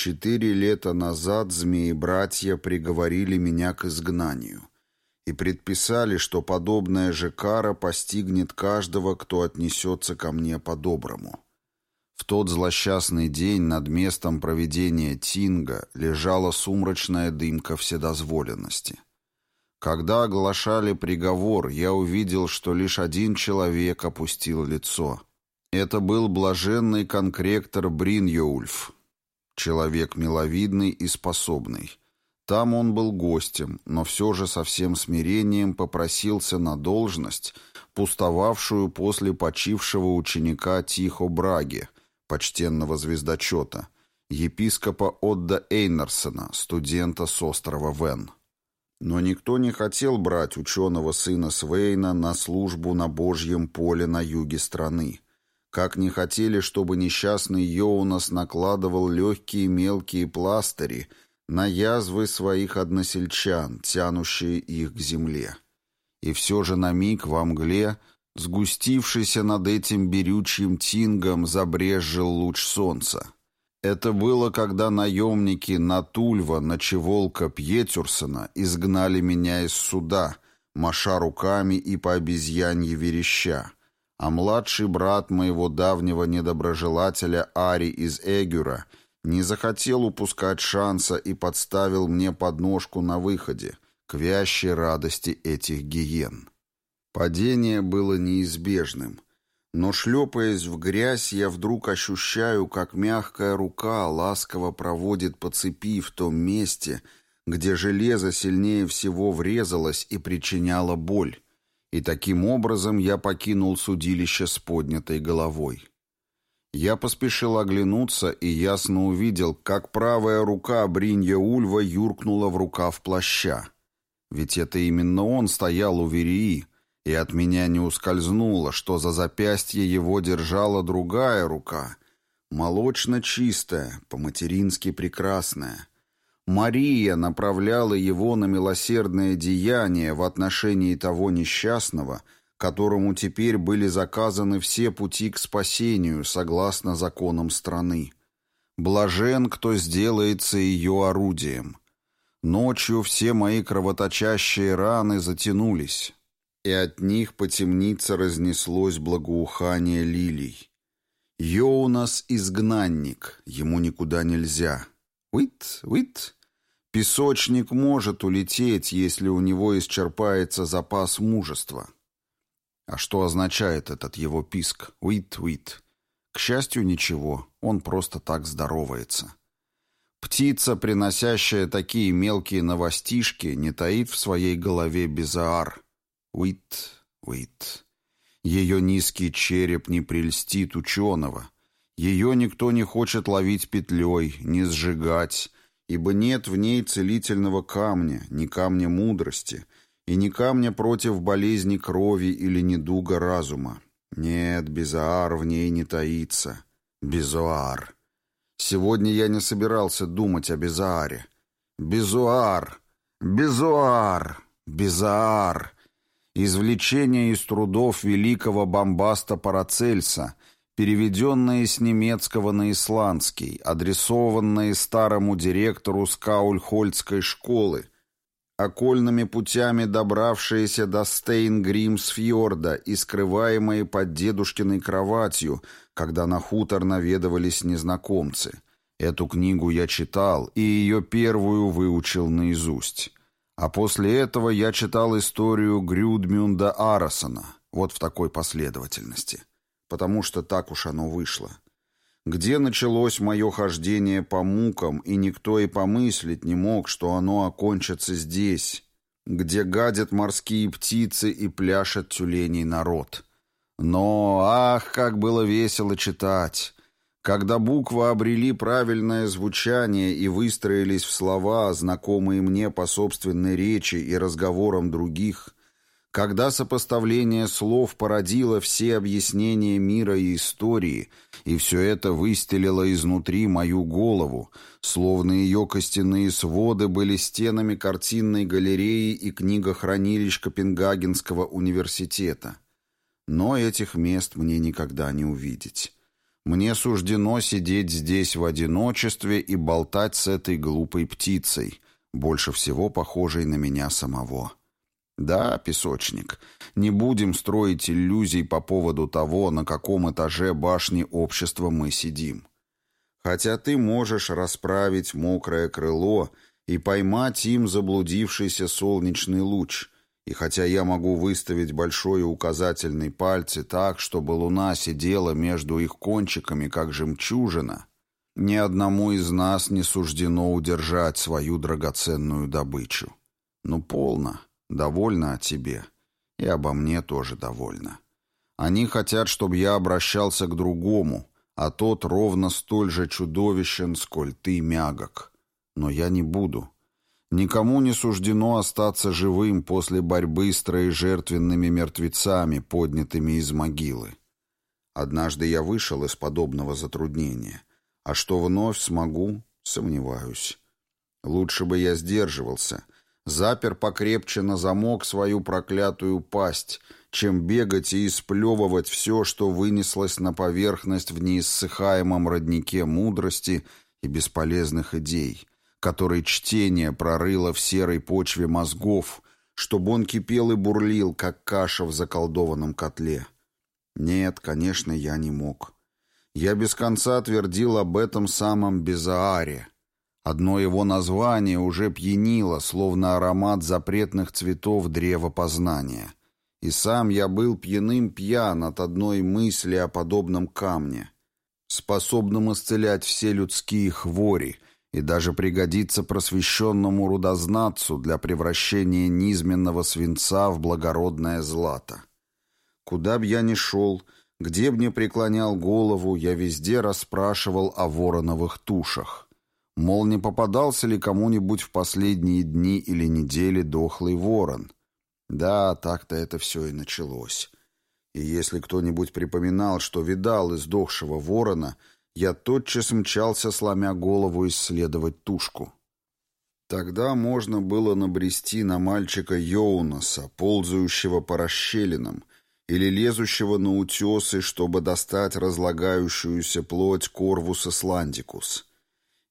Четыре лета назад змеи-братья приговорили меня к изгнанию и предписали, что подобная же кара постигнет каждого, кто отнесется ко мне по-доброму. В тот злосчастный день над местом проведения Тинга лежала сумрачная дымка вседозволенности. Когда оглашали приговор, я увидел, что лишь один человек опустил лицо. Это был блаженный конкректор Бриньоульф, человек миловидный и способный. Там он был гостем, но все же со всем смирением попросился на должность, пустовавшую после почившего ученика Тихо Браги, почтенного звездочета, епископа Отда Эйнерсона, студента с острова Вен. Но никто не хотел брать ученого сына Свейна на службу на Божьем поле на юге страны. Как не хотели, чтобы несчастный Йоунас накладывал легкие мелкие пластыри на язвы своих односельчан, тянущие их к земле. И все же на миг во мгле Сгустившийся над этим берючим тингом забрезжил луч солнца. Это было, когда наемники Натульва, Ночеволка, Пьетюрсона изгнали меня из суда, маша руками и по обезьянье вереща. А младший брат моего давнего недоброжелателя Ари из Эгюра не захотел упускать шанса и подставил мне подножку на выходе, к вящей радости этих гиен. Падение было неизбежным. Но, шлепаясь в грязь, я вдруг ощущаю, как мягкая рука ласково проводит по цепи в том месте, где железо сильнее всего врезалось и причиняло боль. И таким образом я покинул судилище с поднятой головой. Я поспешил оглянуться и ясно увидел, как правая рука Бринья Ульва юркнула в рукав плаща. Ведь это именно он стоял у Верии, и от меня не ускользнуло, что за запястье его держала другая рука, молочно чистая, по-матерински прекрасная. Мария направляла его на милосердное деяние в отношении того несчастного, которому теперь были заказаны все пути к спасению согласно законам страны. Блажен, кто сделается ее орудием. Ночью все мои кровоточащие раны затянулись, и от них по темнице разнеслось благоухание лилий. Йоунас — изгнанник, ему никуда нельзя. Уит, уит. Песочник может улететь, если у него исчерпается запас мужества. А что означает этот его писк? Уит, уит. К счастью, ничего, он просто так здоровается. Птица, приносящая такие мелкие новостишки, не таит в своей голове безаар — Уит, Уит. Ее низкий череп не прельстит ученого. Ее никто не хочет ловить петлей, не сжигать, ибо нет в ней целительного камня, ни камня мудрости, и ни камня против болезни крови или недуга разума. Нет, Безаар в ней не таится. Безуар. Сегодня я не собирался думать о Безааре. Безуар! Безуар! Безаар! Извлечение из трудов великого бомбаста Парацельса, переведенное с немецкого на исландский, адресованное старому директору Скаульхольдской школы, окольными путями добравшиеся до Стейнгримсфьорда и скрываемые под дедушкиной кроватью, когда на хутор наведывались незнакомцы. Эту книгу я читал и ее первую выучил наизусть. А после этого я читал историю Грюдмюнда Арасона, вот в такой последовательности, потому что так уж оно вышло. Где началось мое хождение по мукам, и никто и помыслить не мог, что оно окончится здесь, где гадят морские птицы и пляшет тюленей народ. Но, ах, как было весело читать! Когда буквы обрели правильное звучание и выстроились в слова, знакомые мне по собственной речи и разговорам других, когда сопоставление слов породило все объяснения мира и истории, и все это выстелило изнутри мою голову, словно ее костяные своды были стенами картинной галереи и книгохранилищ Копенгагенского университета. Но этих мест мне никогда не увидеть. Мне суждено сидеть здесь в одиночестве и болтать с этой глупой птицей, больше всего похожей на меня самого. Да, песочник, не будем строить иллюзий по поводу того, на каком этаже башни общества мы сидим. Хотя ты можешь расправить мокрое крыло и поймать им заблудившийся солнечный луч, и хотя я могу выставить большой указательный пальцы так, чтобы луна сидела между их кончиками, как жемчужина, ни одному из нас не суждено удержать свою драгоценную добычу. Ну, полно. Довольна о тебе. И обо мне тоже довольна. Они хотят, чтобы я обращался к другому, а тот ровно столь же чудовищен, сколь ты мягок. Но я не буду. Никому не суждено остаться живым после борьбы с троежертвенными мертвецами, поднятыми из могилы. Однажды я вышел из подобного затруднения. А что вновь смогу, сомневаюсь. Лучше бы я сдерживался — запер покрепче на замок свою проклятую пасть, чем бегать и исплевывать все, что вынеслось на поверхность в неиссыхаемом роднике мудрости и бесполезных идей, который чтение прорыло в серой почве мозгов, чтобы он кипел и бурлил, как каша в заколдованном котле. Нет, конечно, я не мог. Я без конца твердил об этом самом Безааре — Одно его название уже пьянило, словно аромат запретных цветов древа познания. И сам я был пьяным пьян от одной мысли о подобном камне, способном исцелять все людские хвори и даже пригодиться просвещенному рудознатцу для превращения низменного свинца в благородное злато. Куда б я ни шел, где б ни преклонял голову, я везде расспрашивал о вороновых тушах. Мол, не попадался ли кому-нибудь в последние дни или недели дохлый ворон? Да, так-то это все и началось. И если кто-нибудь припоминал, что видал издохшего ворона, я тотчас мчался, сломя голову, исследовать тушку. Тогда можно было набрести на мальчика Йоунаса, ползающего по расщелинам, или лезущего на утесы, чтобы достать разлагающуюся плоть Корвуса сландикус.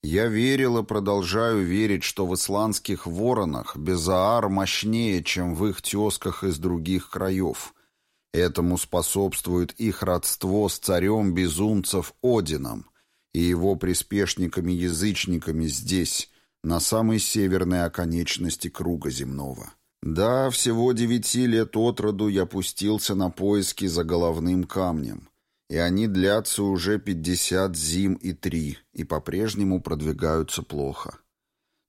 Я верил и продолжаю верить, что в исландских воронах Безаар мощнее, чем в их тезках из других краев. Этому способствует их родство с царем безумцев Одином и его приспешниками-язычниками здесь, на самой северной оконечности круга земного. Да, всего девяти лет от роду я пустился на поиски за головным камнем — и они длятся уже пятьдесят зим и три, и по-прежнему продвигаются плохо.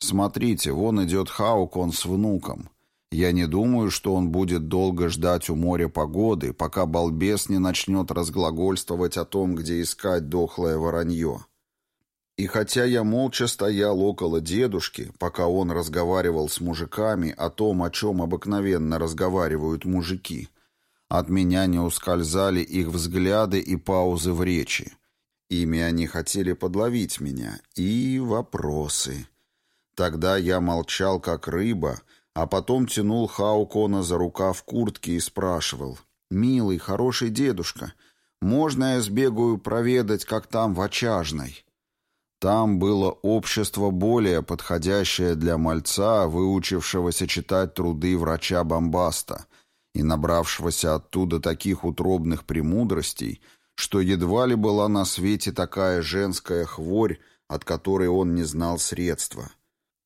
Смотрите, вон идет Хаукон с внуком. Я не думаю, что он будет долго ждать у моря погоды, пока балбес не начнет разглагольствовать о том, где искать дохлое воронье. И хотя я молча стоял около дедушки, пока он разговаривал с мужиками о том, о чем обыкновенно разговаривают мужики, от меня не ускользали их взгляды и паузы в речи. Ими они хотели подловить меня. И вопросы. Тогда я молчал, как рыба, а потом тянул Хаукона за рукав куртки и спрашивал. «Милый, хороший дедушка, можно я сбегаю проведать, как там в очажной?» Там было общество более подходящее для мальца, выучившегося читать труды врача Бомбаста — и набравшегося оттуда таких утробных премудростей, что едва ли была на свете такая женская хворь, от которой он не знал средства,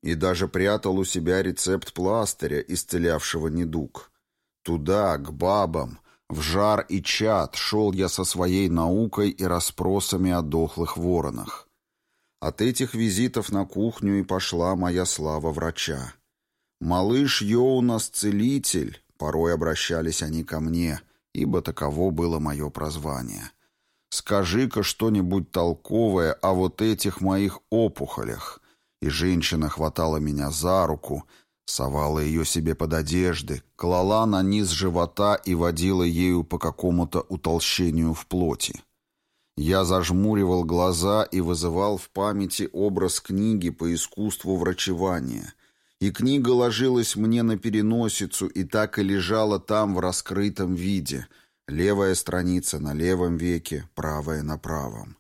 и даже прятал у себя рецепт пластыря, исцелявшего недуг. Туда, к бабам, в жар и чад шел я со своей наукой и расспросами о дохлых воронах. От этих визитов на кухню и пошла моя слава врача. Малыш Йоунас Целитель, Порой обращались они ко мне, ибо таково было мое прозвание. «Скажи-ка что-нибудь толковое о вот этих моих опухолях». И женщина хватала меня за руку, совала ее себе под одежды, клала на низ живота и водила ею по какому-то утолщению в плоти. Я зажмуривал глаза и вызывал в памяти образ книги по искусству врачевания — и книга ложилась мне на переносицу и так и лежала там в раскрытом виде, Левая страница на левом веке, правая на правом.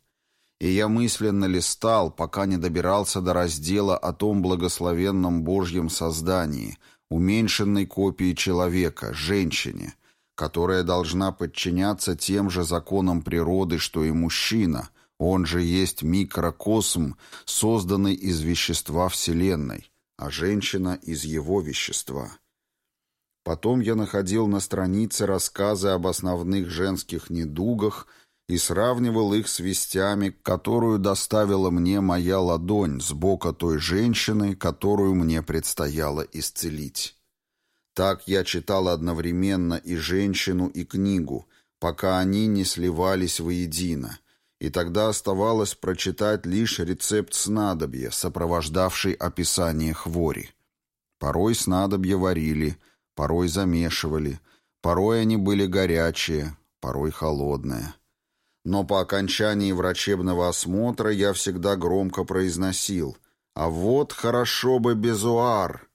И я мысленно листал, пока не добирался до раздела о том благословенном Божьем создании, уменьшенной копии человека, женщине, которая должна подчиняться тем же законам природы, что и мужчина, он же есть микрокосм, созданный из вещества Вселенной, а женщина из его вещества. Потом я находил на странице рассказы об основных женских недугах и сравнивал их с вестями, которую доставила мне моя ладонь с бока той женщины, которую мне предстояло исцелить. Так я читал одновременно и женщину, и книгу, пока они не сливались воедино, и тогда оставалось прочитать лишь рецепт снадобья, сопровождавший описание хвори. Порой снадобья варили – Порой замешивали, порой они были горячие, порой холодные. Но по окончании врачебного осмотра я всегда громко произносил «А вот хорошо бы безуар!»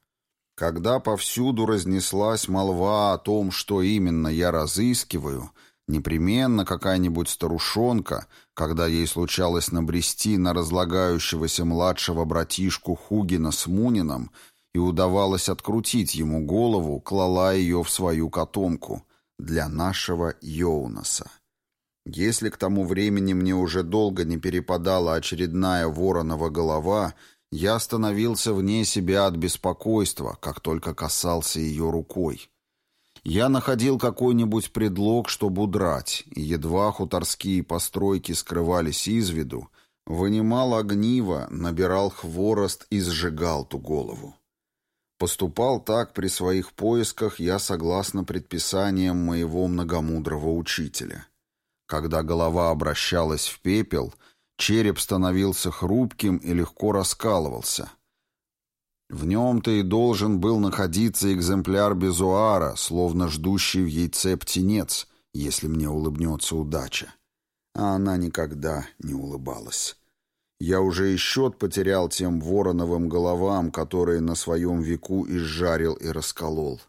Когда повсюду разнеслась молва о том, что именно я разыскиваю, непременно какая-нибудь старушонка, когда ей случалось набрести на разлагающегося младшего братишку Хугина с Мунином, и удавалось открутить ему голову, клала ее в свою котомку для нашего Йоунаса. Если к тому времени мне уже долго не перепадала очередная воронова голова, я становился вне себя от беспокойства, как только касался ее рукой. Я находил какой-нибудь предлог, чтобы удрать, и едва хуторские постройки скрывались из виду, вынимал огниво, набирал хворост и сжигал ту голову. Поступал так при своих поисках я согласно предписаниям моего многомудрого учителя. Когда голова обращалась в пепел, череп становился хрупким и легко раскалывался. В нем-то и должен был находиться экземпляр безуара, словно ждущий в яйце птенец, если мне улыбнется удача. А она никогда не улыбалась. Я уже и счет потерял тем вороновым головам, которые на своем веку изжарил и расколол.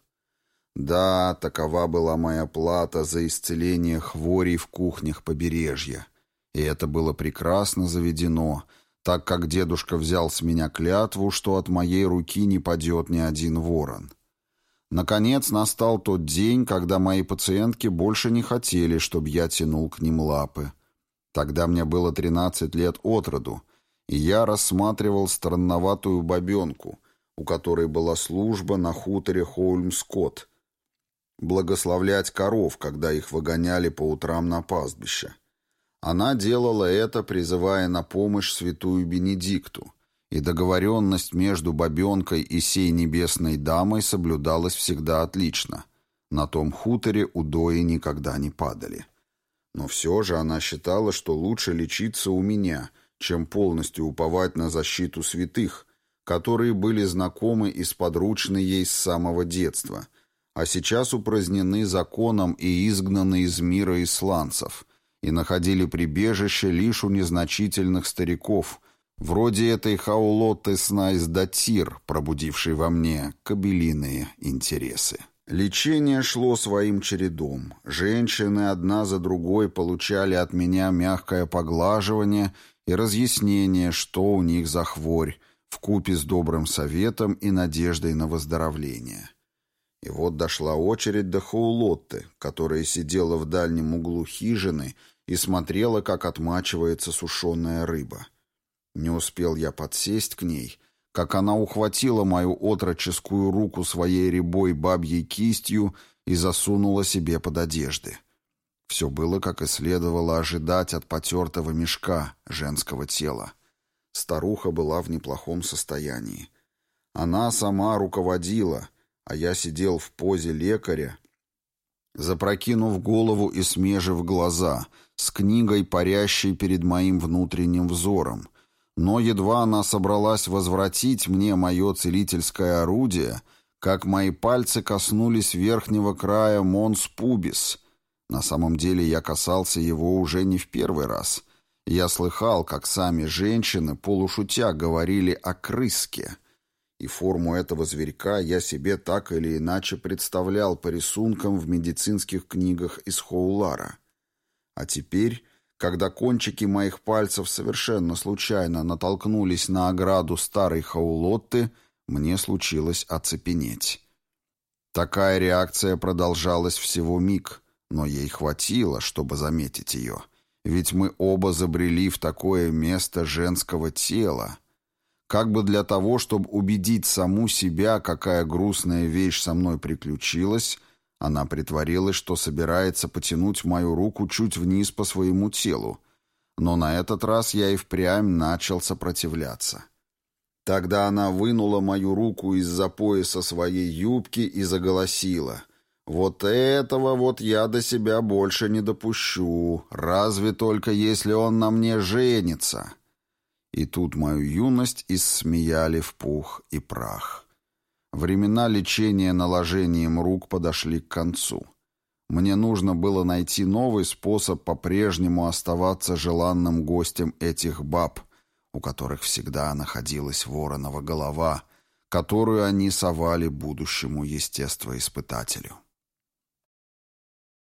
Да, такова была моя плата за исцеление хворей в кухнях побережья. И это было прекрасно заведено, так как дедушка взял с меня клятву, что от моей руки не падет ни один ворон. Наконец настал тот день, когда мои пациентки больше не хотели, чтобы я тянул к ним лапы. Тогда мне было 13 лет от роду, и я рассматривал странноватую бабенку, у которой была служба на хуторе Хоульм-Скотт, благословлять коров, когда их выгоняли по утрам на пастбище. Она делала это, призывая на помощь святую Бенедикту, и договоренность между бабенкой и сей небесной дамой соблюдалась всегда отлично. На том хуторе удои никогда не падали. Но все же она считала, что лучше лечиться у меня, чем полностью уповать на защиту святых, которые были знакомы и сподручны ей с самого детства, а сейчас упразднены законом и изгнаны из мира исландцев, и находили прибежище лишь у незначительных стариков, вроде этой Хаулоты Снайс Датир, пробудившей во мне кабелиные интересы. Лечение шло своим чередом. Женщины одна за другой получали от меня мягкое поглаживание и разъяснение, что у них за хворь, вкупе с добрым советом и надеждой на выздоровление. И вот дошла очередь до Хаулотты, которая сидела в дальнем углу хижины и смотрела, как отмачивается сушеная рыба. Не успел я подсесть к ней — как она ухватила мою отроческую руку своей рябой бабьей кистью и засунула себе под одежды. Все было, как и следовало ожидать от потертого мешка женского тела. Старуха была в неплохом состоянии. Она сама руководила, а я сидел в позе лекаря, запрокинув голову и смежив глаза, с книгой, парящей перед моим внутренним взором, но едва она собралась возвратить мне мое целительское орудие, как мои пальцы коснулись верхнего края Монс Пубис. На самом деле я касался его уже не в первый раз. Я слыхал, как сами женщины, полушутя, говорили о крыске. И форму этого зверька я себе так или иначе представлял по рисункам в медицинских книгах из Хоулара. А теперь, когда кончики моих пальцев совершенно случайно натолкнулись на ограду старой Хаулотты, мне случилось оцепенеть. Такая реакция продолжалась всего миг, но ей хватило, чтобы заметить ее. Ведь мы оба забрели в такое место женского тела, как бы для того, чтобы убедить саму себя, какая грустная вещь со мной приключилась, она притворилась, что собирается потянуть мою руку чуть вниз по своему телу. Но на этот раз я и впрямь начал сопротивляться. Тогда она вынула мою руку из-за пояса своей юбки и заголосила. «Вот этого вот я до себя больше не допущу, разве только если он на мне женится». И тут мою юность иссмеяли в пух и прах. Времена лечения наложением рук подошли к концу. Мне нужно было найти новый способ по-прежнему оставаться желанным гостем этих баб, у которых всегда находилась воронова голова, которую они совали будущему естествоиспытателю.